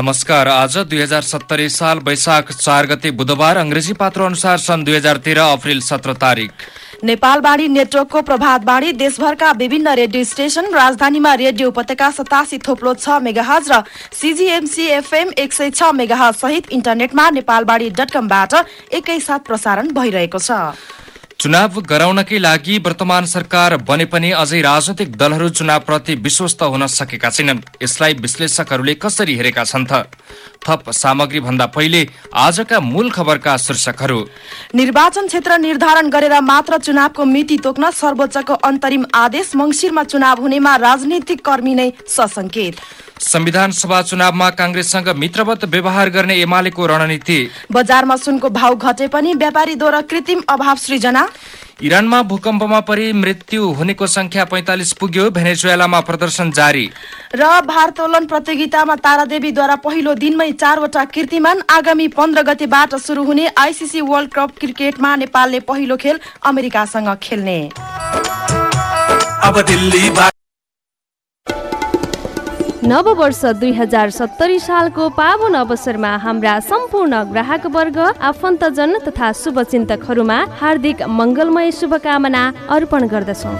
नमस्कार। आज दुई हजार सत्तरी साल वैशाख चार गते बुधबार अङ्ग्रेजी पात्र अनुसार सन् दुई हजार तेह्र अप्रेल सत्र तारिक। नेपालवाणी नेटवर्कको प्रभातवाणी देशभरका विभिन्न रेडियो स्टेशन राजधानीमा रेडियो उपत्यका सतासी थोप्लो छ मेगाहज र सिजिएमसी एफएम एक सय छ मेगाहज सहित इन्टरनेटमा नेपालवाणी डट कमबाट एकैसाथ प्रसारण भइरहेको छ। चुनाव गराउनकै लागि वर्तमान सरकार बने पनि अझै राजनैतिक दलहरू चुनावप्रति विश्वस्त हुन सकेका छैनन्। यसलाई विश्लेषकहरूले कसरी हेरेका छन् त? थप सामग्री भन्दा पहिले आजका मूल खबरका शीर्षकहरू। निर्वाचन क्षेत्र निर्धारण गरेर मात्र चुनावको मिति तोक्न सर्वोच्चको अन्तरिम आदेश मङ्सिरमा चुनाव हुनेमा राजनीतिक कर्मी नै ससंकेत संविधान सभा चुनावमा काङ्ग्रेससँग मित्रवत व्यवहार गर्ने एमालेको रणनीति। बजारमा सुनको भाव घटे पनि व्यापारीद्वारा कृत्रिम अभाव सृजना। इरानमा भूकम्पमा परि मृत्यु हुनेको संख्या पैंतालिस पुग्यो। भेनेजुएलामा प्रदर्शन जारी। र भारोत्तोलन प्रतियोगितामा तारादेवीद्वारा पहिलो दिनमै चारवटा कीर्तिमान आगामी पन्ध्र गतेबाट शुरू हुने आइसिसी वर्ल्ड कप क्रिकेटमा नेपालले पहिलो खेल अमेरिकासँग खेल्ने। अब दिल्ली नव वर्ष दुई हजार सत्तरी सालको पावन अवसरमा हाम्रा सम्पूर्ण ग्राहक वर्ग आफन्तजन तथा शुभचिन्तकहरूमा हार्दिक मङ्गलमय शुभकामना अर्पण गर्दछौँ।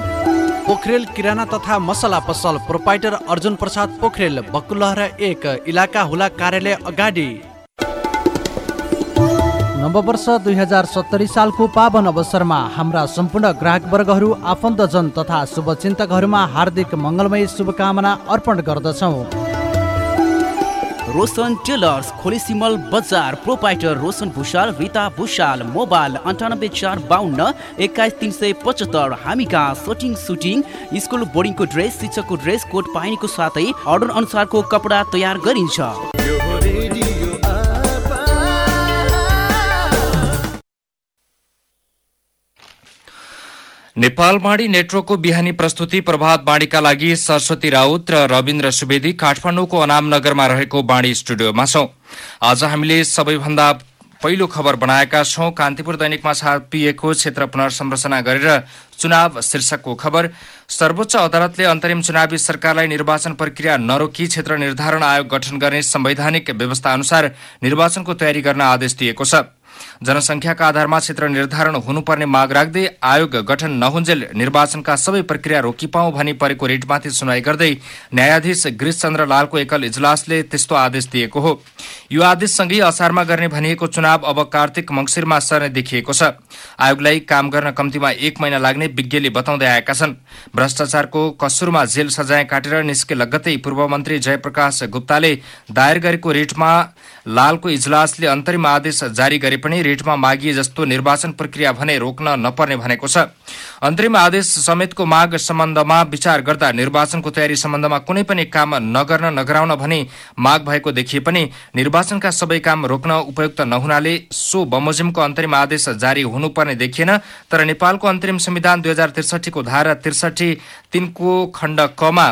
पोखरेल किराना तथा मसला पसल प्रोपाइटर अर्जुन प्रसाद पोखरेल बकुलहरा एक इलाका हुला कार्यालय अगाडि। नववर्ष दुई हजार सत्तरी सालको पावन अवसरमा हाम्रा सम्पूर्ण ग्राहक वर्गहरू आफन्तजन तथा शुभचिन्तकहरूमा हार्दिक मङ्गलमय शुभकामना अर्पण गर्दछौँ। रोशन टेलर्स खोलेसिमल बजार प्रोपाइटर रोशन भूषाल रिता भूषाल मोबाइल अन्ठानब्बे चार बाहन्न एक्काइस तिन सय पचहत्तर। हामी कहाँ? सटिङ सुटिङ स्कुल बोर्डिङको ड्रेस शिक्षकको ड्रेस कोड पाइनेको साथै अर्डर अनुसारको कपडा तयार गरिन्छ। नेपालवाणी नेटवर्कको बिहानी प्रस्तुति प्रभात बाणीका लागि सरस्वती राउत र रविन्द्र सुवेदी काठमाडौँको अनाम नगरमा रहेको बाणी स्टुडियोमा छौं। आज हामीले सबैभन्दा पहिलो खबर बनाएका छौं। कान्तिपुर दैनिकमा छापिएको क्षेत्र पुनर्संरचना गरेर चुनाव शीर्षकको खबर। सर्वोच्च अदालतले अन्तरिम चुनावी सरकारलाई निर्वाचन प्रक्रिया नरोकी क्षेत्र निर्धारण आयोग गठन गर्ने संवैधानिक व्यवस्था अनुसार निर्वाचनको तयारी गर्न आदेश दिएको छ। जनसंख्याका आधारमा क्षेत्र निर्धारण हुनुपर्ने माग राख्दै आयोग गठन नहुन्जेल निर्वाचनका सबै प्रक्रिया रोकिपाउ भनी परेको रिटमाथि सुनवाई गर्दै न्यायाधीश गिरिश चन्द्र लालको एकल इजलासले त्यस्तो आदेश दिएको हो। यो आदेशसँगै असारमा गर्ने भनिएको चुनाव अब कार्तिक मंगिरमा सर्ने देखिएको छ। आयोगलाई काम गर्न कम्तीमा एक महिना लाग्ने विज्ञले बताउँदै आएका छन्। भ्रष्टाचारको कसुरमा जेल सजाय काटेर निस्के लगत्तै पूर्व मन्त्री जयप्रकाश गुप्ताले दायर गरेको रिटमा लालको इजलासले अन्तरिम आदेश जारी गरे रिटमा मागिए जस्तो निर्वाचन प्रक्रिया भने रोक्न नपर्ने भनेको छ। अन्तरिम आदेश समेतको माग सम्बन्धमा विचार गर्दा निर्वाचनको तयारी सम्बन्धमा कुनै पनि काम नगर्न नगराउन भनी माग भएको देखिए पनि निर्वाचनका सबै काम रोक्न उपयुक्त नहुनाले सो बमोजिमको अन्तरिम आदेश जारी हुनुपर्ने देखिएन। तर नेपालको अन्तरिम संविधान दुई हजार त्रिसठीको धारा त्रिसठी तिनको खण्ड कमा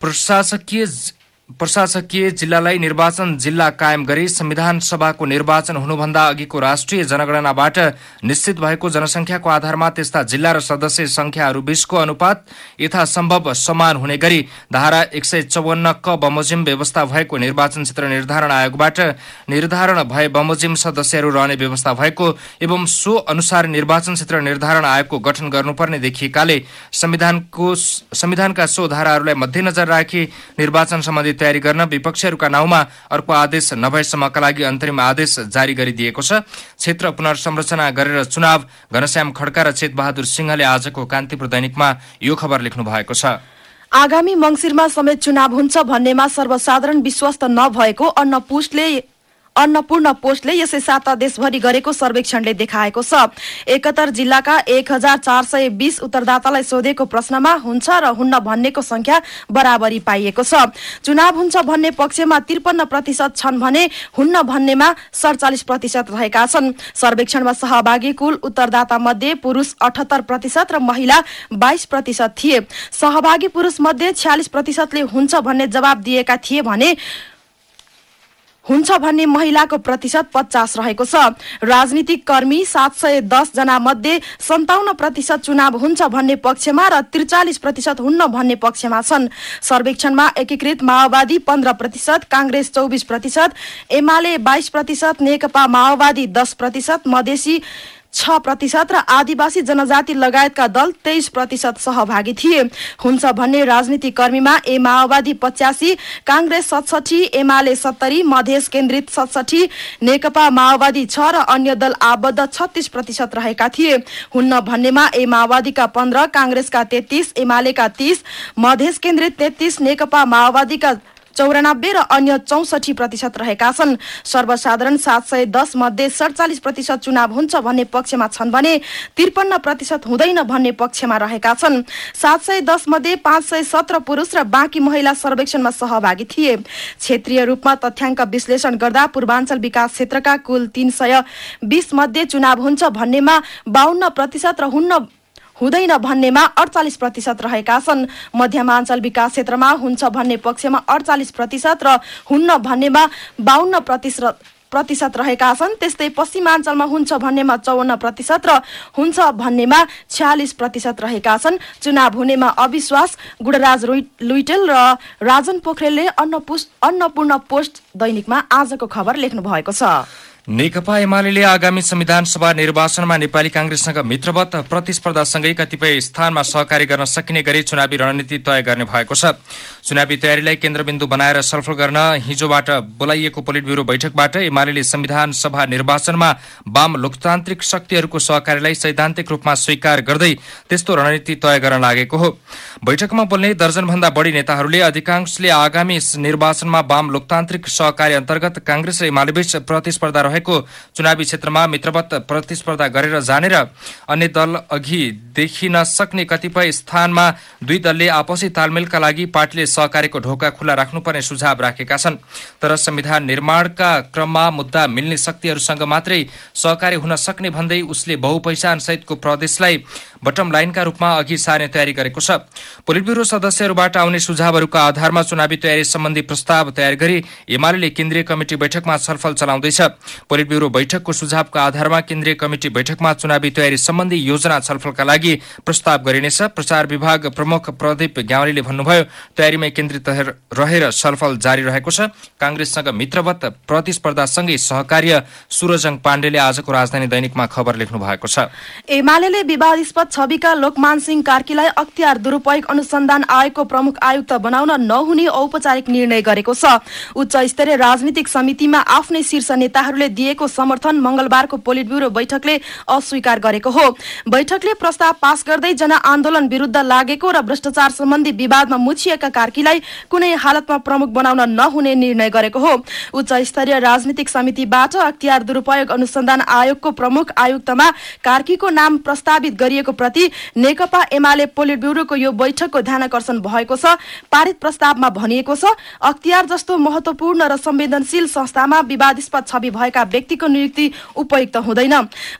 प्रशासकीय प्रशासकीय जिल्लालाई निर्वाचन जिल्ला कायम गरी संविधान सभाको निर्वाचन हुनुभन्दा अघिको राष्ट्रिय जनगणनाबाट निश्चित भएको जनसंख्याको आधारमा त्यस्ता जिल्ला र सदस्य संख्याहरू बीचको अनुपात यथासम्भव समान हुने गरी धारा एक सय चौवन्न क बमोजिम व्यवस्था भएको निर्वाचन क्षेत्र निर्धारण आयोगबाट निर्धारण भए बमोजिम सदस्यहरू रहने व्यवस्था भएको एवं सो अनुसार निर्वाचन क्षेत्र निर्धारण आयोगको गठन गर्नुपर्ने देखिएकाले संविधानको सो धाराहरूलाई मध्यनजर राखी निर्वाचन सम्बन्धी तयारी गर्न विपक्षीहरूका नाउँमा अर्को आदेश नभएसम्मका लागि अन्तरिम आदेश जारी गरिदिएको छ। क्षेत्र पुनर्संरचना गरेर चुनाव घनश्याम खड्का र चेतबहादुर सिंहले आजको कान्तिपुर दैनिकमा यो खबर लेख्नु भएको छ। आगामी मङ्सिरमा समेत चुनाव हुन्छ भन्नेमा सर्वसाधारण विश्वस्त नभएको अन्न पुष्टले अन्नपूर्ण पोस्टले यसै साता देशभरि गरेको सर्वेक्षणले देखाएको छ। एकहत्तर जिल्लाका एक हजार चार सय बीस उत्तरदातालाई सोधेको प्रश्नमा हुन्छ र हुन्न भन्नेको संख्या बराबरी पाइएको छ। चुनाव हुन्छ भन्ने पक्षमा त्रिपन्न प्रतिशत छन् भने हुन्न भन्नेमा सडचालिस प्रतिशत रहेका छन्। सर्वेक्षणमा सहभागी कुल उत्तरदाता मध्ये पुरुष अठहत्तर प्रतिशत र महिला बाइस प्रतिशत थिए। सहभागी पुरुष मध्ये छ्यालिस प्रतिशतले हुन्छ भन्ने जवाब दिएका थिए भने हुन्छ भन्ने महिलाको प्रतिशत पचास रहेको छ। राजनीतिक कर्मी सात सय जना मध्ये सन्ताउन्न प्रतिशत चुनाव हुन्छ भन्ने पक्षमा र त्रिचालिस प्रतिशत हुन्न भन्ने पक्षमा छन्। सर्वेक्षणमा एकीकृत माओवादी पन्ध्र प्रतिशत काङ्ग्रेस चौबिस प्रतिशत एमाले बाइस प्रतिशत नेकपा माओवादी दस प्रतिशत मधेसी छ प्रतिशत र आदिवासी जनजाति लगायतका दल तेइस प्रतिशत सहभागी थिए। हुन्छ भन्ने राजनीतिक कर्मीमा ए माओवादी पच्यासी काङ्ग्रेस सतसठी एमाले सत्तरी मधेस केन्द्रित सतसठी नेकपा माओवादी छ र अन्य दल आबद्ध छत्तीस प्रतिशत रहेका थिए। हुन्न भन्नेमा ए माओवादीका पन्ध्र काङ्ग्रेसका तेत्तीस एमालेका तीस मधेस केन्द्रित तेत्तीस नेकपा माओवादीका चौरानब्बे र अन्य चौसठी प्रतिशत रहेका छन्। सर्वसाधारण सात सय दस मध्ये सडचालिस प्रतिशत चुनाव हुन्छ भन्ने पक्षमा छन् भने त्रिपन्न प्रतिशत हुँदैन भन्ने पक्षमा रहेका छन्। सात सय दस मध्ये पाँच सय सत्र पुरुष र बाँकी महिला सर्वेक्षणमा सहभागी थिए। क्षेत्रीय रूपमा तथ्याङ्क विश्लेषण गर्दा पूर्वाञ्चल विकास क्षेत्रका कुल तीन सय बीस मध्ये चुनाव हुन्छ भन्नेमा बाहन्न प्रतिशत र हुन्न हुँदैन भन्नेमा अडचालिस प्रतिशत रहेका छन्। मध्यमाञ्चल विकास क्षेत्रमा हुन्छ भन्ने पक्षमा अडचालिस प्रतिशत र हुन्न भन्नेमा बाहन्न प्रतिशत प्रतिशत रहेका छन्। त्यस्तै पश्चिमाञ्चलमा हुन्छ भन्नेमा चौवन्न प्रतिशत र हुन्छ भन्नेमा छ्यालिस प्रतिशत रहेका छन्। चुनाव हुनेमा अविश्वास गुडराज लुइटेल र राजन पोखरेलले अन्नपूर्ण पोस्ट दैनिकमा आजको खबर लेख्नु भएको छ। नेकपा एमाले आगामी संविधान सभा निर्वाचनमा नेपाली कांग्रेससँग मित्रवत प्रतिस्पर्धासँगै कतिपय स्थानमा सहकारी गर्न सकिने गरी चुनावी रणनीति तय गर्ने भएको छ। चुनावी तयारीलाई केन्द्रबिन्दु बनाएर छलफल गर्न हिजोबाट बोलाइएको पोलिट ब्युरो बैठकबाट एमाले संविधान सभा निर्वाचनमा वाम लोकतान्त्रिक शक्तिहरूको सहकारीलाई सैद्धान्तिक रूपमा स्वीकार गर्दै त्यस्तो रणनीति तय गर्न लागेको हो। बैठकमा बोल्ने दर्जनभन्दा बढ़ी नेताहरूले अधिकांशले आगामी निर्वाचनमा वाम लोकतान्त्रिक सहकारी अन्तर्गत कांग्रेस र एमालेबीच प्रतिस्पर्धा रहेको चुनावी क्षेत्रमा मित्रवत प्रतिस्पर्धा गरेर जाने र अन्य दल अघि देखिन सक्ने कतिपय स्थानमा दुई दलले आपसी तालमेलका लागि पार्टीले सहकारीको ढोका खुल्ला राख्नुपर्ने सुझाव राखेका छन्। तर संविधान निर्माणका क्रममा मुद्दा मिल्ने शक्तिहरूसँग मात्रै सहकारी हुन सक्ने भन्दै उसले बहुपैसान सहितको प्रदेशलाई बटम लाइनका रूपमा अघि सार्ने तयारी गरेको छ। पोलिट ब्युरो सदस्यहरूबाट आउने सुझावहरूका आधारमा चुनावी तयारी सम्बन्धी प्रस्ताव तयार गरी एमाले केन्द्रीय कमिटी बैठकमा छलफल चलाउँदैछ। पोलिट ब्युरो बैठकको सुझावका आधारमा केन्द्रीय कमिटी बैठकमा चुनावी तयारी सम्बन्धी योजना छलफलका लागि प्रस्ताव गरिनेछ। प्रचार विभाग प्रमुख प्रदीप ग्यावालीले भन्नुभयो तयारीमै केन्द्रित रहेर छलफल जारी रहेको छ। कांग्रेससँग मित्रवत प्रतिस्पर्धासँगै सहकार्य। सुरजङ पाण्डेले आजको राजधानी दैनिकमा खबर लेख्नु भएको छ। एमाले विवादित छविका लोकमान सिंह कार्कीलाई अख्तियार दुरूपयोग अनुसन्धान आयोगको प्रमुख आयुक्त बनाउन नहुने औपचारिक निर्णय गरेको छ। उच्च स्तरीय राजनीतिक समितिमा आफ्नै शीर्ष नेताहरूले दिएको समर्थन मंगलबारको पोलिट ब्युरो बैठकले अस्वीकार गरेको हो। बैठकले प्रस्ताव पास गर्दै जनआन्दोलन विरूद्ध लागेको र भ्रष्टाचार सम्बन्धी विवादमा मुछिएका कार्कीलाई कुनै हालतमा प्रमुख बनाउन नहुने निर्णय गरेको हो। उच्च स्तरीय राजनीतिक समितिबाट अख्तियार दुरूपयोग अनुसन्धान आयोगको प्रमुख आयुक्तमा कार्कीको नाम प्रस्तावित गरिएको प्रति नेकपा एमाले पोलिट ब्युरोको यो बैठकको ध्यानकर्षण भएको छ पारित प्रस्तावमा भनिएको छ अख्तियार जस्तो महत्वपूर्ण र संवेदनशील संस्थामा विवादित छवि भएका व्यक्तिको नियुक्ति उपयुक्त हुँदैन।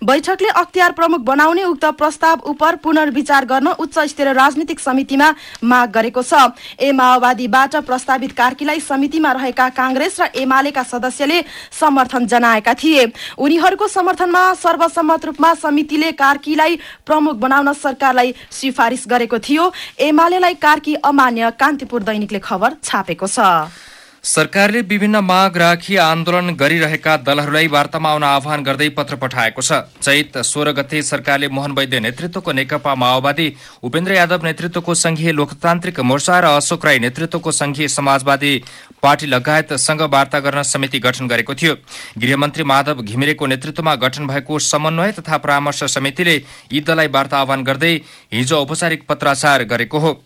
बैठकले अख्तियार प्रमुख बनाउने उक्त प्रस्ताव उप पुनर्विचार गर्न उच्च स्तरीय राजनीतिक समितिमा माग गरेको छ। ए माओवादीबाट प्रस्तावित कार्कीलाई समितिमा रहेका काङ्ग्रेस र एमालेका सदस्यले समर्थन जनाएका थिए। उनीहरूको समर्थनमा सर्वसम्मत रूपमा समितिले कार्कीलाई प्रमुख बनाउन सरकारलाई सिफारिस गरेको थियो। एमालेलाई कार्की अमान्य कान्तिपुर दैनिकले खबर छापेको छ। सरकारले विभिन्न माग राखी आन्दोलन गरिरहेका दलहरूलाई वार्तामा आउन आह्वान गर्दै पत्र पठाएको छ। चैत सोह्र गते सरकारले मोहन वैद्य नेतृत्वको नेकपा माओवादी उपेन्द्र यादव नेतृत्वको संघीय लोकतान्त्रिक मोर्चा र अशोक राई नेतृत्वको संघीय समाजवादी पार्टी लगायतसँग वार्ता गर्न समिति गठन गरेको थियो। गृहमन्त्री माधव घिमिरेको नेतृत्वमा गठन भएको समन्वय तथा परामर्श समितिले यी दललाई वार्ता आह्वान गर्दै हिजो औपचारिक पत्राचार गरेको हो।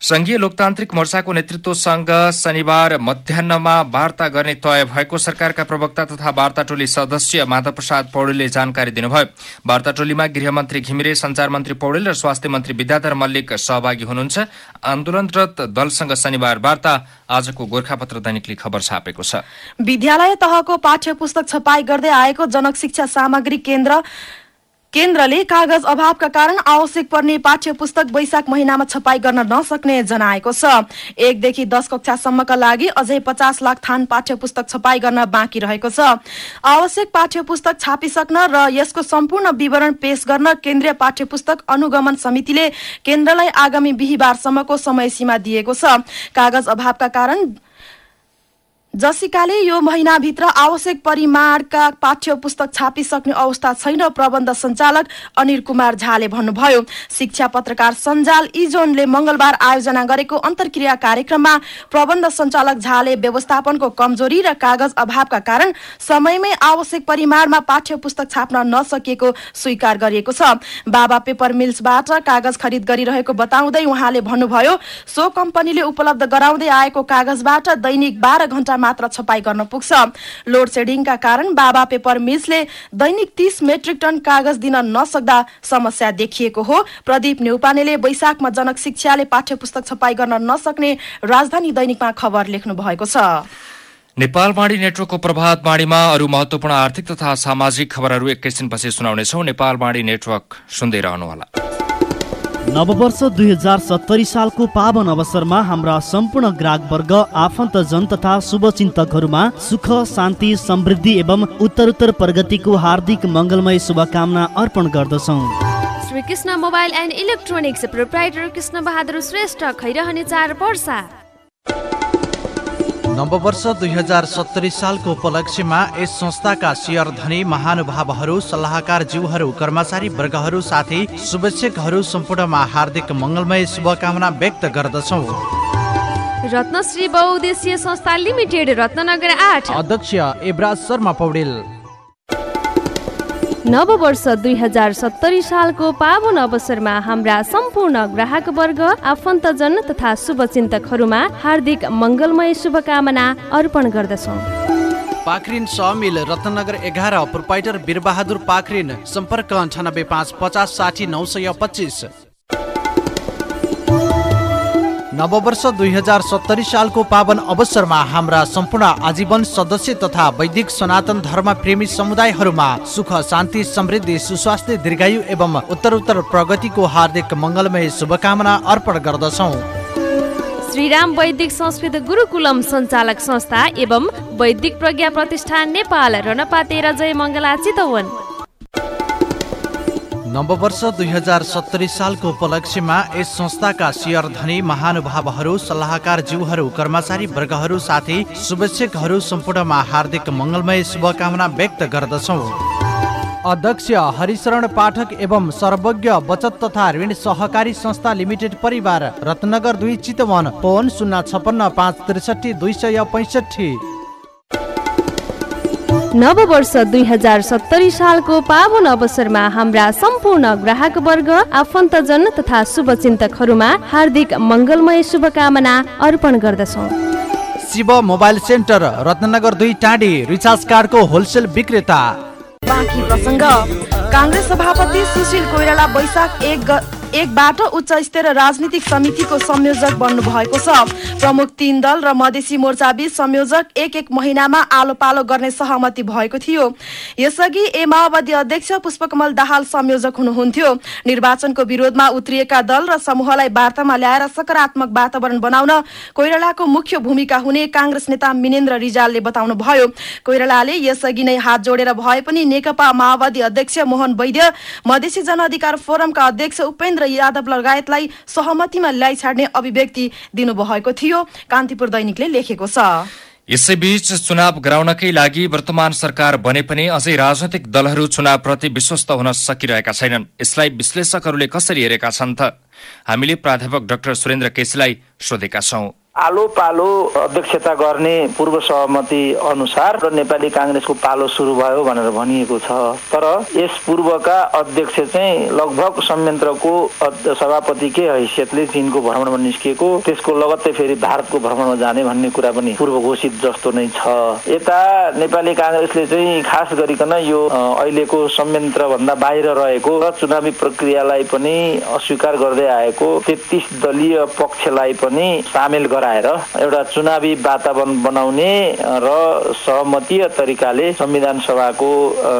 संघीय लोकतान्त्रिक मोर्चाको नेतृत्वसँग शनिबार मध्याहमा वार्ता गर्ने तय भएको सरकारका प्रवक्ता तथा वार्ता टोली सदस्य माधव प्रसाद पौडेलले जानकारी दिनुभयो। वार्ता टोलीमा गृहमन्त्री घिमिरे संचार मन्त्री पौडेल र स्वास्थ्य मन्त्री विद्याधर मल्लिक सहभागी हुनुहुन्छ। आन्दोलनरत दलसँग शनिबार वार्ता आजको गोर्खापत्र दैनिकले खबर छापेको छ। विद्यालय तहको पाठ्य छपाई गर्दै आएको जनक शिक्षा सामग्री केन्द्र केन्द्रले कागज अभावका कारण आवश्यक पर्ने पाठ्य पुस्तक वैशाख महिनामा छपाई गर्न नसक्ने जनाएको छ। एकदेखि दस कक्षासम्मका लागि अझै पचास लाख थान पाठ्य पुस्तक छपाई गर्न बाँकी रहेको छ। आवश्यक पाठ्य पुस्तक छापिसक्न र यसको सम्पूर्ण विवरण पेश गर्न केन्द्रीय पाठ्य अनुगमन समितिले केन्द्रलाई आगामी बिहिबारसम्मको समय सीमा दिएको छ। कागज अभावका कारण जसिकाले यो महिनाभित्र आवश्यक परिमाणका पाठ्य पुस्तक छापिसक्ने अवस्था छैन प्रबन्ध सञ्चालक अनिल कुमार झाले भन्नुभयो। शिक्षा पत्रकार सञ्जाल इजोनले मंगलबार आयोजना गरेको अन्तर्क्रिया कार्यक्रममा प्रबन्ध सञ्चालक झाले व्यवस्थापनको कमजोरी र कागज अभावका कारण समयमै आवश्यक परिमाणमा पाठ्य छाप्न नसकिएको स्वीकार गरिएको छ। बाबा पेपर मिल्सबाट कागज खरिद गरिरहेको बताउँदै उहाँले भन्नुभयो सो कम्पनीले उपलब्ध गराउँदै आएको कागजबाट दैनिक बाह्र घण्टा मात्र छपाई गर्न पुग्छ। लोड सेडिङका कारण बाबा पेपर मिल्सले दैनिक तीस मेट्रिक टन कागज दिन नसक्दा समस्या देखिएको हो। प्रदीप नेउपानेले वैशाखमा जनक शिक्षाले पाठ्य पुस्तक छपाई गर्न नसक्ने राजधानी दैनिकमा खबर लेख्नु भएको छ। नेपाल बाणी नेटवर्कको प्रभात बाणीमा अरू महत्वपूर्ण आर्थिक तथा सामाजिक खबरहरू एकैछिनपछि सुनाउनेछौ। नेपाल बाणी नेटवर्क सुन्दै रहनुहोला। नववर्ष दुई हजार सत्तरी सालको पावन अवसरमा हाम्रा सम्पूर्ण ग्राहकवर्ग आफन्तजन तथा शुभचिन्तकहरूमा सुख शान्ति समृद्धि एवं उत्तरोत्तर प्रगतिको हार्दिक मङ्गलमय शुभकामना अर्पण गर्दछौँ। Shri Krishna mobile and electronics proprietor Krishna Bahadur Shrestha Khairahani चार पर्सा नववर्ष दुई हजार सत्तरी सालको उपलक्ष्यमा यस संस्थाका शेयर धनी महानुभावहरू सल्लाहकार जीवहरू कर्मचारी वर्गहरू साथै शुभेच्छकहरू सम्पूर्णमा हार्दिक मङ्गलमय शुभकामना व्यक्त गर्दछौ। रत्नश्री बहुद्देशीय संस्था लिमिटेड रत्नगर आठ। अध्यक्ष एबराज शर्मा पौडेल। नव वर्ष दुई हजार सत्तरी सालको पावन अवसरमा हाम्रा सम्पूर्ण ग्राहक वर्ग आफन्तजन तथा शुभचिन्तकहरूमा हार्दिक मङ्गलमय शुभकामना अर्पण गर्दछौँ। पाखरिन समिल रत्नगर एघार प्रोपाइटर वीरबहादुर पाखरिन सम्पर्क अन्ठानब्बे पाँच पचास साठी नौ सय पच्चिस। नववर्ष दुई हजार सत्तरी सालको पावन अवसरमा हाम्रा सम्पूर्ण आजीवन सदस्य तथा वैदिक सनातन धर्म प्रेमी समुदायहरूमा सुख शान्ति समृद्धि सुस्वास्थ्य दीर्घायु एवं उत्तरोत्तर प्रगतिको हार्दिक मङ्गलमय शुभकामना अर्पण गर्दछौ। श्रीराम वैदिक संस्कृत गुरुकुलम सञ्चालक संस्था एवं वैदिक प्रज्ञा प्रतिष्ठान नेपाल रणपा तेह्र जय मङ्गला चितवन। नववर्ष दुई हजार सत्तरी सालको उपलक्ष्यमा यस संस्थाका शेयर धनी महानुभावहरू सल्लाहकार जीवहरू कर्मचारी वर्गहरू साथै शुभेच्छकहरू सम्पूर्णमा हार्दिक मङ्गलमय शुभकामना व्यक्त गर्दछौ। अध्यक्ष हरिशरण पाठक एवं सर्वज्ञ बचत तथा ऋण सहकारी संस्था लिमिटेड परिवार रत्नगर दुई चितवन फोन शून्य छपन्न पाँच त्रिसठी दुई सय पैँसठी। नव वर्ष दुई हजार सत्तरी सालको पावन अवसरमा हाम्रा सम्पूर्ण ग्राहक वर्ग आफन्तजन तथा शुभचिन्तकहरूमा हार्दिक मङ्गलमय शुभकामना अर्पण गर्दछौँ। शिव मोबाइल सेन्टर रत्नगर दुई टाँडी रिचार्ज कार्डको होलसेल विक्रेता। बाँकी प्रसङ्ग। काङ्ग्रेस सभापति सुशील कोइराला वैशाख एक ग- एकबाट उच्च स्तरीय राजनीतिक समितिको संयोजक बन्नु भएको छ। प्रमुख तीन दल र मधेसी मोर्चा बीच संयोजक एक एक महिनामा आलो पालो गर्ने सहमति भएको थियो। यसअघि ए माओवादी अध्यक्ष पुष्पकमल दाहाल संयोजक हुनुहुन्थ्यो। निर्वाचनको विरोधमा उत्रिएका दल र समूहलाई वार्तामा ल्याएर सकारात्मक वातावरण बनाउन कोइरालाको मुख्य भूमिका हुने काङ्ग्रेस नेता मिनेन्द्र रिजालले बताउनु भयो कोइरालाले यसअघि नै हात जोडेर भए पनि नेकपा माओवादी अध्यक्ष मोहन वैद्य मधेसी जनअधिकार फोरमका अध्यक्ष उपेन्द्र यादव लगायतलाई सहमतिमा ल्याइ छाड्ने अभिव्यक्ति दिनुभएको थियो। कान्तिपुर दैनिकले लेखेको छ। यसैबीच चुनाव गराउनकै लागि वर्तमान सरकार बने पनि अझै राजनैतिक दलहरू चुनावप्रति विश्वस्त हुन सकिरहेका छैनन्। यसलाई विश्लेषकहरूले कसरी हेरेका छन् त? हामीले प्राध्यापक डाक्टर सुरेन्द्र केसीलाई सोधेका छौं। आलो पालो अध्यक्षता गर्ने पूर्व सहमति अनुसार र नेपाली काङ्ग्रेसको पालो सुरु भयो भनेर भनिएको छ। तर यस पूर्वका अध्यक्ष चाहिँ लगभग संयन्त्रको सभापतिकै हैसियतले चीनको भ्रमणमा निस्किएको त्यसको लगत्तै फेरि भारतको भ्रमणमा जाने भन्ने कुरा पनि पूर्व घोषित जस्तो नै छ। यता नेपाली काङ्ग्रेसले चाहिँ खास गरिकन यो अहिलेको संयन्त्र भन्दा बाहिर रहेको र चुनावी प्रक्रियालाई पनि अस्वीकार गर्दै आएको तेत्तिस दलीय पक्षलाई पनि सामेल गराएर लगाएर एउटा चुनावी वातावरण बनाउने र सहमतीय तरिकाले संविधान सभाको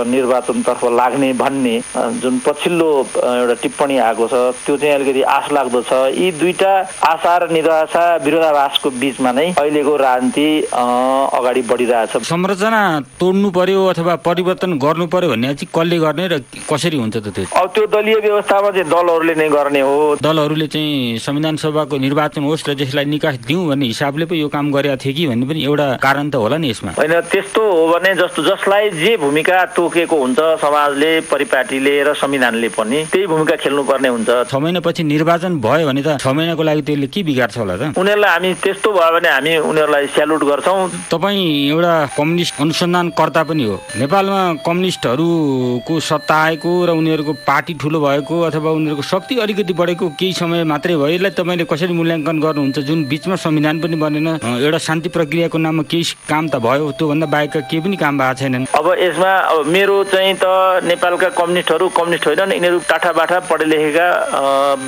निर्वाचनतर्फ लाग्ने भन्ने जुन पछिल्लो एउटा टिप्पणी आएको छ त्यो चाहिँ अलिकति आश लाग्दो छ। यी दुईटा आशा र निराशा विरोधाभासको बिचमा नै अहिलेको राजनीति अगाडि बढिरहेछ। संरचना तोड्नु पर्यो अथवा परिवर्तन गर्नु पर्यो भन्ने चाहिँ कसले गर्ने र कसरी हुन्छ त त्यो? अब त्यो दलीय व्यवस्थामा चाहिँ दलहरूले नै गर्ने हो। दलहरूले चाहिँ संविधान सभाको निर्वाचन होस् र त्यसलाई निकास दिउँ भन्ने हिसाबले पो यो काम गरेका थिए कि भन्ने पनि एउटा कारण त होला नि यसमा। होइन त्यस्तो हो भने जस्तो जसलाई जे भूमिका तोकेको हुन्छ समाजले परिपाटीले र संविधानले पनि त्यही भूमिका खेल्नुपर्ने हुन्छ। छ महिनापछि निर्वाचन भयो भने त छ महिनाको लागि त्यसले के बिगार्छ होला त? उनीहरूलाई हामी त्यस्तो भयो भने हामी उनीहरूलाई स्यालुट गर्छौँ। तपाईँ एउटा कम्युनिस्ट अनुसन्धानकर्ता पनि हो। नेपालमा कम्युनिस्टहरूको सत्ता आएको र उनीहरूको पार्टी ठुलो भएको अथवा उनीहरूको शक्ति अलिकति बढेको केही समय मात्रै भयो। यसलाई तपाईँले कसरी मूल्याङ्कन गर्नुहुन्छ? जुन बिचमा संविधान पनि बनेन। एउटा शान्ति प्रक्रियाको नाममा केही काम त भयो त्योभन्दा बाहेकका केही पनि काम भएको छैनन्। अब यसमा अब मेरो चाहिँ त नेपालका कम्युनिस्टहरू कम्युनिस्ट होइनन् यिनीहरू टाठा बाठा पढे लेखेका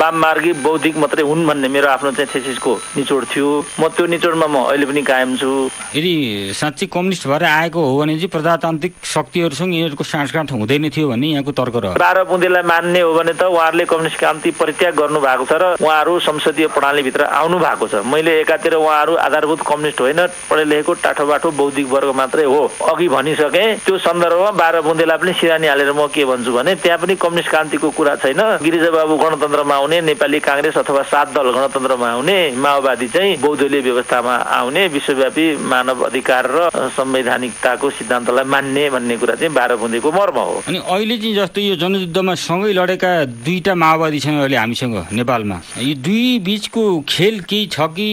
वाममार्गी बौद्धिक मात्रै हुन् भन्ने मेरो आफ्नो चाहिँ थेसिसको निचोड थियो। म त्यो निचोडमा म अहिले पनि कायम छु। यदि साँच्चै कम्युनिस्ट भएर आएको हो भने चाहिँ प्रजातान्त्रिक शक्तिहरूसँग यिनीहरूको साँठगाँठ हुँदैन थियो भन्ने यहाँको तर्क रह्यो। बाह्र बुँदेलाई मान्ने हो भने त उहाँहरूले कम्युनिस्ट क्रान्ति परित्याग गर्नु भएको छ र उहाँहरू संसदीय प्रणालीभित्र आउनु भएको छ। मैले एकातिर उहाँहरू आधारभूत कम्युनिस्ट होइन पढे लेखेको टाठो बाठो बौद्धिक वर्ग मात्रै हो। अघि भनिसकेँ त्यो सन्दर्भमा बाह्र बुँदेलाई पनि सिरानी हालेर म के भन्छु भने त्यहाँ पनि कम्युनिस्ट क्रान्तिको कुरा छैन। गिरिजाबाबु गणतन्त्रमा आउने नेपाली काङ्ग्रेस अथवा सात दल गणतन्त्रमा आउने माओवादी चाहिँ बहुदलीय व्यवस्थामा आउने विश्वव्यापी मानव अधिकार र संवैधानिकताको सिद्धान्तलाई मान्ने भन्ने कुरा चाहिँ बाह्र बुँदेको मर्म हो। अनि अहिले चाहिँ जस्तो यो जनयुद्धमा सँगै लडेका दुईटा माओवादी छन् अहिले हामीसँग नेपालमा। यो दुई बिचको खेल केही छ कि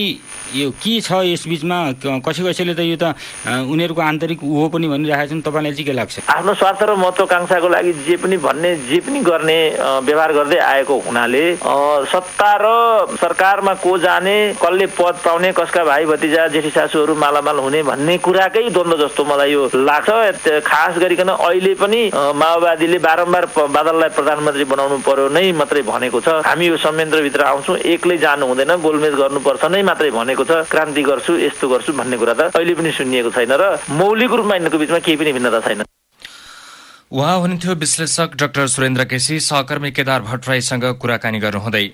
यो के छ यस बिचमा? क- कसै कसैले त यो त उनीहरूको आन्तरिक ऊ हो पनि भनिरहेका छन्। तपाईँलाई चाहिँ के लाग्छ? आफ्नो स्वार्थ र महत्वाकांक्षाको लागि जे पनि भन्ने जे पनि गर्ने व्यवहार गर्दै आएको हुनाले सत्ता र सरकारमा को जाने कसले पद पाउने कसका भाइ भतिजा जेठी सासूहरू मालामाल हुने भन्ने कुराकै द्वन्द्व जस्तो मलाई यो लाग्छ। खास गरिकन अहिले पनि माओवादीले बारम्बार बादललाई प्रधानमन्त्री बनाउनु पर्यो नै मात्रै भनेको छ। हामी यो संयन्त्रभित्र आउँछौँ एक्लै जानु हुँदैन गोलमेज गर्नुपर्छ नै मात्रै भनेको छ क्रान्ति गर्छु यस्तो गर्छु भन्ने कुरा त अहिले पनि सुनिएको छैन र मौलिक रूपमा यिनीहरूको बिचमा केही पनि भिन्नता छैन। उहाँ हुनुहुन्थ्यो विश्लेषक डाक्टर सुरेन्द्र केसी सहकर्मी केदार भट्टराईसँग कुराकानी गर्नुहुँदै।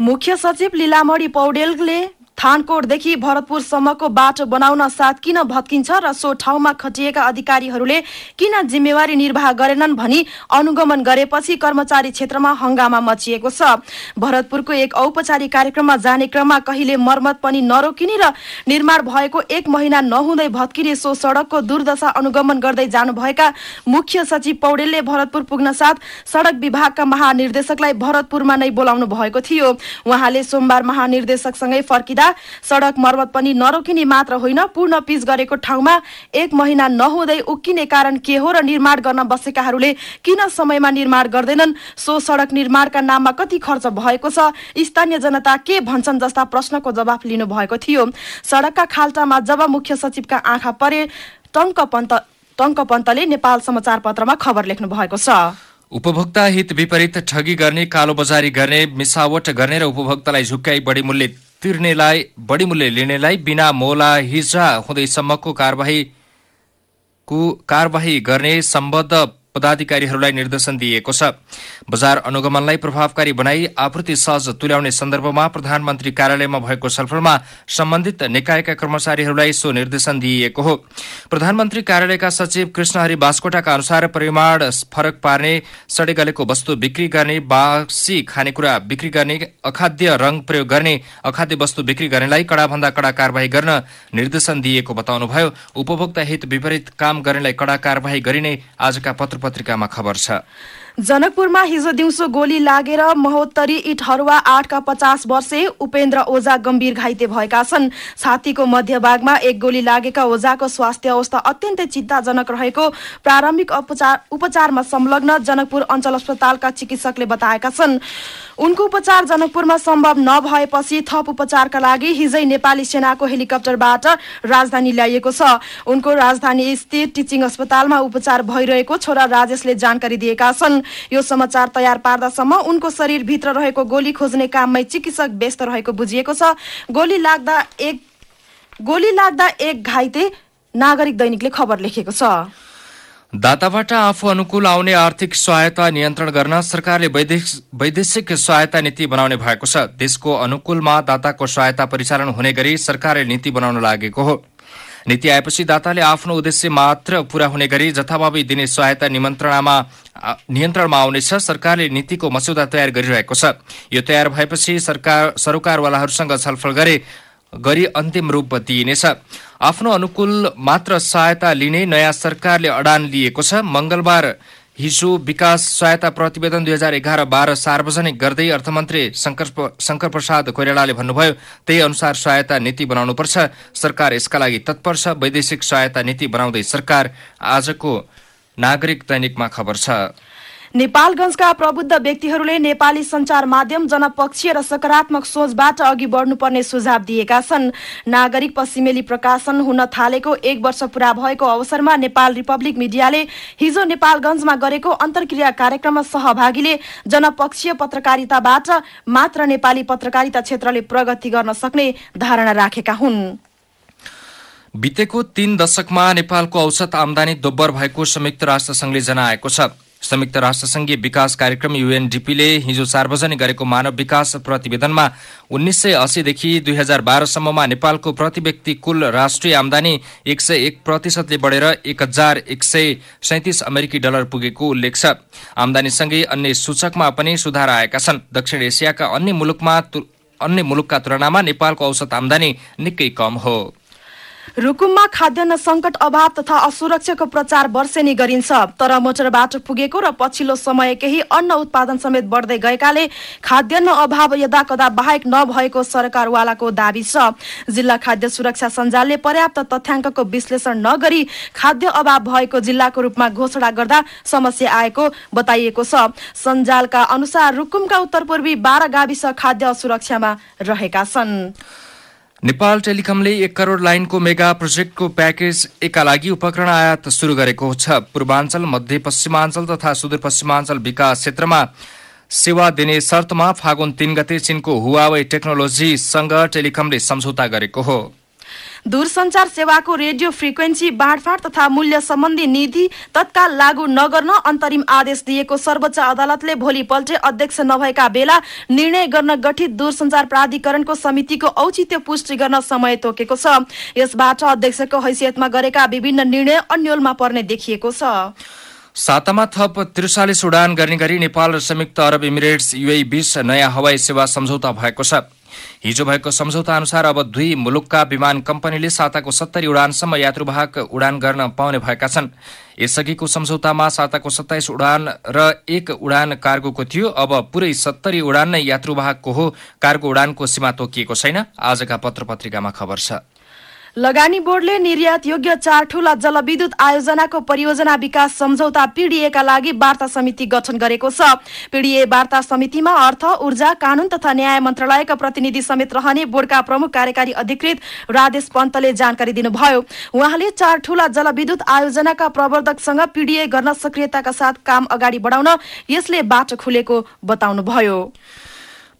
मुख्य सचिव लीलामणि पौडेलले थानकोटदेखि भरतपुरसम्मको बाटो बनाउन साथ किन भत्किन्छ र सो ठाउँमा खटिएका अधिकारीहरूले किन जिम्मेवारी निर्वाह गरेनन् भनी अनुगमन गरेपछि कर्मचारी क्षेत्रमा हंगामा मचिएको छ। भरतपुरको एक औपचारिक कार्यक्रममा जाने क्रममा कहिले मर्मत पनि नरोकिने र निर्माण भएको एक महिना नहुँदै भत्किने सो सड़कको दुर्दशा अनुगमन गर्दै जानुभएका मुख्य सचिव पौडेलले भरतपुर पुग्न साथ सड़क विभागका महानिर्देशकलाई भरतपुरमा नै बोलाउनु भएको थियो। उहाँले सोमबार महानिर्देशकसँगै फर्किँदा सड़क मर्मत पनि नरोकिने मात्र होइन पूर्ण पिच गरेको ठाउँमा एक महिना नहुँदै उक्किने कारण के हो र निर्माण गर्न बसेकाहरूले किन समयमा निर्माण गर्दैनन्? सो सड़क निर्माणका नाममा कति खर्च भएको छ? स्थानीय जनता के भन्छन् जस्ता प्रश्नको जवाफ लिनु भएको थियो। सड़कका खाल्टामा जब मुख्य सचिवका आँखा परे टङ्क पन्त टङ्क पन्तले नेपाल समाचार पत्रमा खबर लेख्नु भएको छ। उपभोक्ता हित विपरीत ठगी गर्ने कालोबजारी गर्ने मिसावट गर्ने र उपभोक्तालाई झुक्काई बढी मूल्य तिर्नेलाई बढी मूल्य लिनेलाई बिना मोला हिजरा हुँदैसम्मको कार्यवाहीको कार्यवाही गर्ने सम्बद्ध पदाधिकारीहरूलाई निर्देशन दिएको छ। बजार अनुगमनलाई प्रभावकारी बनाई आपूर्ति सहज तुल्याउने सन्दर्भमा प्रधानमन्त्री कार्यालयमा भएको छलफलमा सम्बन्धित निकायका कर्मचारीहरूलाई सो निर्देशन दिइएको हो। प्रधानमन्त्री कार्यालयका सचिव कृष्णहरि बास्कोटाका अनुसार परिमाण फरक पार्ने सडे गलेको वस्तु बिक्री गर्ने बासी खानेकुरा बिक्री गर्ने अखाद्य रंग प्रयोग गर्ने अखाद्य वस्तु बिक्री गर्नेलाई कडाभन्दा कड़ा कार्यवाही गर्न निर्देशन दिएको बताउनुभयो। उपभोक्ता हित विपरीत काम गर्नेलाई कड़ा कार्यवाही गरिने आजका पत्र पत्रिकामा खबर छ। जनकपुरमा हिजो दिउँसो गोली लागेर महोत्तरी इटहरुवा आठका पचास वर्षे उपेन्द्र ओझा गम्भीर घाइते भएका छन्। छातीको मध्यभागमा एक गोली लागेका ओझाको स्वास्थ्य अवस्था अत्यन्तै चिन्ताजनक रहेको प्रारम्भिक उपचार उपचारमा संलग्न जनकपुर अञ्चल अस्पतालका चिकित्सकले बताएका छन्। उनको उपचार जनकपुरमा सम्भव नभएपछि थप उपचारका लागि हिजै नेपाली सेनाको हेलिकप्टरबाट राजधानी ल्याइएको छ। उनको राजधानी स्थित टिचिङ अस्पतालमा उपचार भइरहेको छोरा राजेशले जानकारी दिएका छन्। यो समाचार तयार पार्दासम्म उनको शरीरभित्र रहेको गोली खोज्ने काममै चिकित्सक व्यस्त रहेको बुझिएको छ। गोली लाग्दा एक गोली लाग्दा एक घाइते नागरिक दैनिकले खबर लेखेको छ। दाताबाट आफू अनुकूल आउने आर्थिक सहायता नियन्त्रण गर्न सरकारले वैदेश- वैदेशिक सहायता नीति बनाउने भएको छ। देशको अनुकूलमा दाताको सहायता परिचालन हुने गरी सरकारले नीति बनाउन लागेको हो। नीति आएपछि दाताले आफ्नो उद्देश्य मात्र पूरा हुने गरी जथाभावी दिने सहायता निमन्त्रणामा नियन्त्रणमा आउनेछ। सरकारले नीतिको मस्यौदा तयार गरिरहेको छ। यो तयार भएपछि सरकार सरोकारवालाहरूसँग छलफल गरे गरी अन्तिम रूप दिइनेछ। आफ्नो अनुकूल मात्र सहायता लिने नयाँ सरकारले अडान लिएको छ। मंगलबार हिजो विकास सहायता प्रतिवेदन दुई हजार एघार बाह्र सार्वजनिक गर्दै अर्थमन्त्री शङ्कर प्रसाद कोइरालाले भन्नुभयो त्यही अनुसार सहायता नीति बनाउनुपर्छ। सरकार यसका लागि तत्पर छ। वैदेशिक सहायता नीति बनाउँदै सरकार आजको नागरिक दैनिकमा खबर छ। नेपालगंजका प्रबुद्ध व्यक्तिहरूले नेपाली संचार माध्यम जनपक्षीय र सकारात्मक सोचबाट अघि बढ्नुपर्ने सुझाव दिएका छन्। नागरिक पश्चिमेली प्रकाशन हुन थालेको एक वर्ष पूरा भएको अवसरमा नेपाल रिपब्लिक मिडियाले हिजो नेपालगंजमा गरेको अन्तर्क्रिया कार्यक्रममा सहभागीले जनपक्षीय पत्रकारिताबाट मात्र नेपाली पत्रकारिता क्षेत्रले प्रगति गर्न सक्ने धारणा राखेका हुन्। बितेको तीन दशकमा नेपालको औसत आमदानी दोब्बर भएको संयुक्त राष्ट्रसंघले जनाएको छ। संयुक्त राष्ट्रसंघीय विकास कार्यक्रम युएनडीपीले हिजो सार्वजनिक गरेको मानव विकास प्रतिवेदनमा उन्नाइस सय अस्सीदेखि दुई हजार बाह्रसम्ममा नेपालको प्रति व्यक्ति कुल राष्ट्रिय आमदानी एक सय एक प्रतिशतले बढेर एक हजार एक सय सैतिस अमेरिकी डलर पुगेको उल्लेख छ। आमदानीसँगै अन्य सूचकमा पनि सुधार आएका छन्। दक्षिण एसियाका अन्य मुलुकमा अन्य मुलुकका तुलनामा नेपालको औसत आमदानी निकै कम हो। रुकुममा खाद्यान्न संकट अभाव तथा असुरक्षाको प्रचार वर्षेनी गरिन्छ। तर मोटर बाटो पुगेको र पछिल्लो समय केही अन्न उत्पादन समेत बढ्दै गएकाले खाद्यान्न अभाव यदाकदा बाहेक नभएको सरकारवालाको दावी छ। जिल्ला खाद्य सुरक्षा सञ्जालले पर्याप्त तथ्याङ्कको विश्लेषण नगरी खाद्य अभाव भएको जिल्लाको रूपमा घोषणा गर्दा समस्या आएको बताइएको छ। सञ्जालका अनुसार रुकुमका उत्तरपूर्वी बाह्र गाविस खाद्य असुरक्षामा रहेका छन्। नेपाल टेलिकमले एक करोड लाइनको मेगा प्रोजेक्टको प्याकेज एका लागि उपकरण आयात शुरू गरेको छ। पूर्वाञ्चल मध्य पश्चिमाञ्चल तथा सुदूरपश्चिमाञ्चल विकास क्षेत्रमा सेवा दिने शर्तमा फागुन तीन गते चीनको हुवावे टेक्नोलोजीसँग टेलिकमले सम्झौता गरेको हो। दूरसञ्चार सेवाको रेडियो फ्रिक्वेन्सी बाँडफाँड तथा मूल्य सम्बन्धी नीति तत्काल लागू नगर्न अन्तरिम आदेश दिएको सर्वोच्च अदालतले भोलिपल्टै अध्यक्ष नभएका बेला निर्णय गर्न गठित दूरसञ्चार प्राधिकरणको समितिको औचित्य पुष्टि गर्न समय तोकेको छ। यसबाट अध्यक्षको हैसियतमा गरेका विभिन्न निर्णय अन्यलमा पर्ने देखिएको छ। सातामा थप त्रिचालिस उडान गर्ने गरी नेपाल र संयुक्त अरब इमिरेट्स युए बीच नयाँ हवाई सेवा सम्झौता भएको छ। हिजो भएको सम्झौता अनुसार अब दुई मुलुकका विमान कम्पनीले साताको सत्तरी उडानसम्म यात्रुवाहक उडान गर्न पाउने भएका छन्। यसअघिको सम्झौतामा साताको सत्ताइस उडान र एक उडान कार्गोको थियो। अब पुरै सत्तरी उडान नै यात्रुवाहकको हो। कार्गो उडानको सीमा तोकिएको छैन। आजका पत्र पत्रिकामा खबर छ। लगानी बोर्डले निर्यात योग्य चार ठूला जलविद्युत आयोजनाको परियोजना विकास सम्झौता पीडीएका लागि वार्ता समिति गठन गरेको छ। पीडीए वार्ता समितिमा अर्थ ऊर्जा कानून तथा न्याय मन्त्रालयका प्रतिनिधि समेत रहने बोर्डका प्रमुख कार्यकारी अधिकृत राजेश पन्तले जानकारी दिनुभयो। उहाँले चार ठूला जलविद्युत आयोजनाका प्रवर्धकसँग पीडीए गर्न सक्रियताका साथ काम अगाडि बढाउन यसले बाटो खुलेको बताउनुभयो।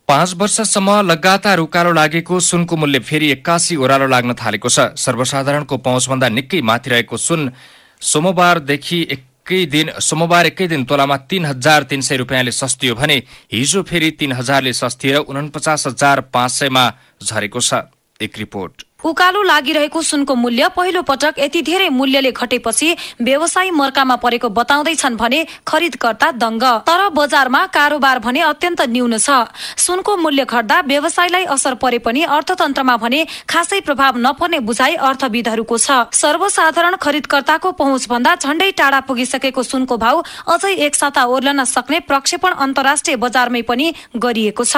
पाँच वर्षसम्म लगातार उकालो लागेको सुनको मूल्य फेरि एक्कासी ओह्रालो लाग्न थालेको छ। सर्वसाधारणको पहुँचभन्दा निकै माथि रहेको सुन सोमबारदेखि एकै दिन सोमबार एकै दिन तोलामा तीन हजार तीन सय रुपियाँले सस्तियो भने हिजो फेरि तीन हजारले सस्तिएर उनपचास हजार पाँच सयमा झरेको छ। एक रिपोर्ट। उकालो लागिरहेको सुनको मूल्य पहिलो पटक यति धेरै मूल्यले घटेपछि व्यवसायी मर्कामा परेको बताउँदैछन् भने खरिदकर्ता दङ्ग। तर बजारमा कारोबार भने अत्यन्त न्यून छ। सुनको मूल्य घट्दा व्यवसायलाई असर परे पनि अर्थतन्त्रमा भने खासै प्रभाव नपर्ने बुझाइ अर्थविदहरूको छ। सर्वसाधारण खरिदकर्ताको पहुँच भन्दा झण्डै टाढा पुगिसकेको सुनको भाव अझै एक साता ओर्लन सक्ने प्रक्षेपण अन्तर्राष्ट्रिय बजारमै पनि गरिएको छ।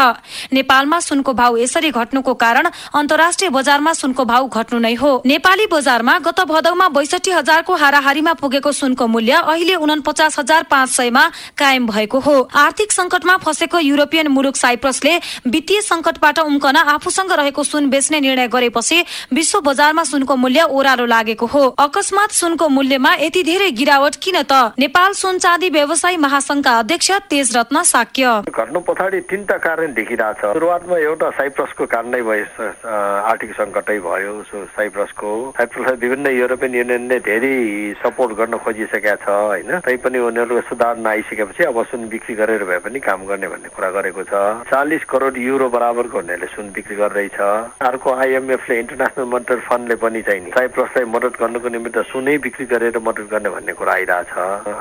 नेपालमा सुनको भाव यसरी घट्नुको कारण अन्तर्राष्ट्रिय बजारमा सुनको भाव घट्नु नै हो। नेपाली बजारमा गत भदौमा बैसठी हजारको हाराहारीमा पुगेको सुनको मूल्य अहिले उनपचास हजार पाँच सयमा कायम भएको हो। आर्थिक संकटमा फँसेको युरोपियन मुलुक साइप्रसले वित्तीय संकटबाट उम्कन आफूसँग रहेको सुन बेच्ने निर्णय गरेपछि विश्व बजारमा सुनको मूल्य ओह्रालो लागेको हो। अकस्मात सुनको मूल्यमा यति धेरै गिरावट किन त? नेपाल सुन चाँदी व्यवसायी महासंघका अध्यक्ष तेज रत्न साक्य घट्नु पछाडि तिनवटा कारण देखिरहेछ। सुरुवातमा एउटा साइप्रसको कारण नै अ, आर्थिक सङ्कटै भयो साइप्रसको साइप्रसलाई विभिन्न युरोपियन युनियनले धेरै सपोर्ट गर्न खोजिसकेका छ होइन? तैपनि उनीहरूको सुधार नआइसकेपछि अब सुन बिक्री गरेर भए पनि काम गर्ने भन्ने कुरा गरेको छ। चालिस करोड युरो बराबरको उनीहरूले सुन बिक्री गरिरहेछ अर्को आइएमएफले इन्टरनेसनल मोनिटर फन्डले पनि चाहिँ साइप्रसलाई मद्दत गर्नुको निमित्त सुनै बिक्री गरेर मद्दत गर्ने भन्ने कुरा आइरहेछ।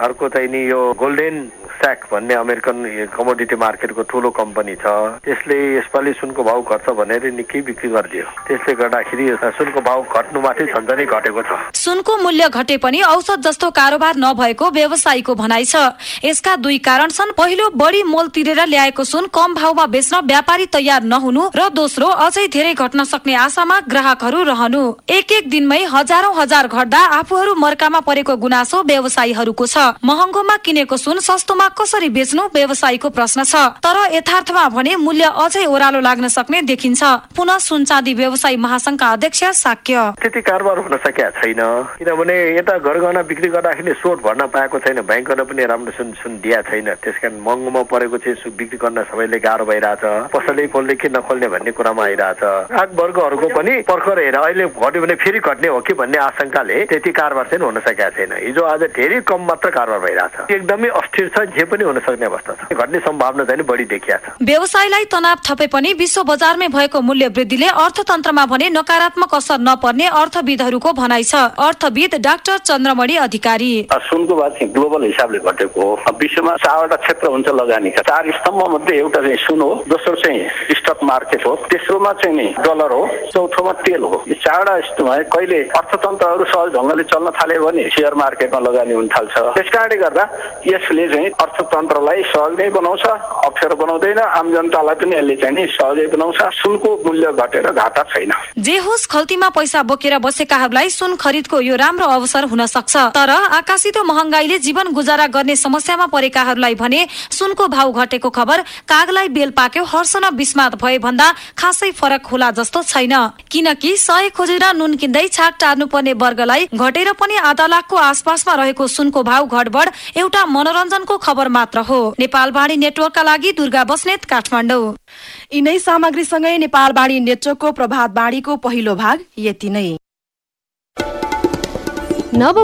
अर्को चाहिँ नि यो गोल्डेन स्याक भन्ने अमेरिकन कमोडिटी मार्केटको ठुलो कम्पनी छ। त्यसले यसपालि सुनको भाउ घट्छ भनेर निकै बिक्री गरिदियो। त्यसले गर्दाखेरि सुनको भाउ घट्नु माथि झन्झनै घटेको छ। सुनको मूल्य घटे पनि औसत जस्तो कारोबार नभएको व्यवसायीको भनाइ छ। यसका दुई कारण छन्। पहिलो बढी मोल तिरेर ल्याएको सुन कम भावमा बेच्न व्यापारी तयार नहुनु र दोस्रो अझै धेरै घट्न सक्ने आशामा ग्राहकहरू रहनु। एक एक दिनमै हजारौं हजार घट्दा आफूहरू मर्कामा परेको गुनासो व्यवसायीहरूको छ। महँगोमा किनेको सुन सस्तोमा कसरी बेच्नु व्यवसायीको प्रश्न छ। तर यथार्थमा भने मूल्य अझै ओह्रालो लाग्न सक्ने देखिन्छ। पुनः सुन चाँदी व्यवसायी महासंघका अध्यक्ष साक्य त्यति कारोबार हुन सकेका छैन। किनभने यता घरगहना बिक्री गर्दाखेरि सोट भर्न पाएको छैन। ब्याङ्कहरूले पनि राम्रो सुन सुन दिएको छैन। त्यस कारण महँगोमा परेको चाहिँ बिक्री गर्न सबैले गाह्रो भइरहेछ। पसलै खोल्ने कि नखोल्ने भन्ने कुरामा आइरहेछ। आग वर्गहरूको पनि पर्खर हेर अहिले घट्यो भने फेरि घट्ने हो कि भन्ने आशंकाले त्यति कारोबार चाहिँ हुन सकेका छैन। हिजो आज धेरै कम मात्र कारोबार भइरहेछ। एकदमै अस्थिर छ। जे पनि हुन सक्ने अवस्था छ। घट्ने सम्भावना चाहिँ बढी देखिया छ। व्यवसायलाई तनाव थपे पनि विश्व बजारमै भएको मूल्य वृद्धिले अर्थतन्त्रमा भने नकारात्मक असर नपर्ने अर्थविदहरूको भनाइ छ। अर्थविद डाक्टर चन्द्रमणि अधिकारी। सुनको बात चाहिँ ग्लोबल हिसाबले घटेको हो। विश्वमा चारवटा क्षेत्र हुन्छ लगानीका चार स्तम्भ मध्ये एउटा चाहिँ सुन हो दोस्रो चाहिँ स्टक मार्केट हो तेस्रोमा चाहिँ नि डलर हो चौथोमा तेल हो। यो चारवटा स्तम्भ कहिले अर्थतन्त्रहरू सहज ढङ्गले चल्न थाल्यो भने सेयर मार्केटमा लगानी हुन थाल्छ। त्यस कारणले गर्दा यसले चाहिँ अर्थतन्त्रलाई सहज बनाउँछ अप्ठ्यारो बनाउँदैन आम जनतालाई पनि यसले चाहिँ सहजै बनाउँछ। सुनको मूल्य घटेर घाटा छैन। जे होस् खल्तीमा पैसा बोकेर बसेकाहरूलाई सुन खरिदको यो राम्रो अवसर हुन सक्छ। तर आकाशितो महँगाईले जीवन गुजारा गर्ने समस्यामा परेकाहरूलाई भने सुनको भाउ घटेको खबर कागलाई बेल पाक्यो हर्ष न विस्मात भए भन्दा खासै फरक होला जस्तो छैन। किनकि सय खोजेर नुन किन्दै छाक टार्नु पर्ने वर्गलाई घटेर पनि आधा लाखको आसपासमा रहेको सुनको भाउ घटबड एउटा मनोरञ्जनको खबर मात्र हो। नेपाल बाणी नेटवर्कका लागि दुर्गा बस्नेत काठमाडौँ। यिनै नेपाल बाणी नेटवर्कको प्रभात बाणीको पहिलो भाग यति नै।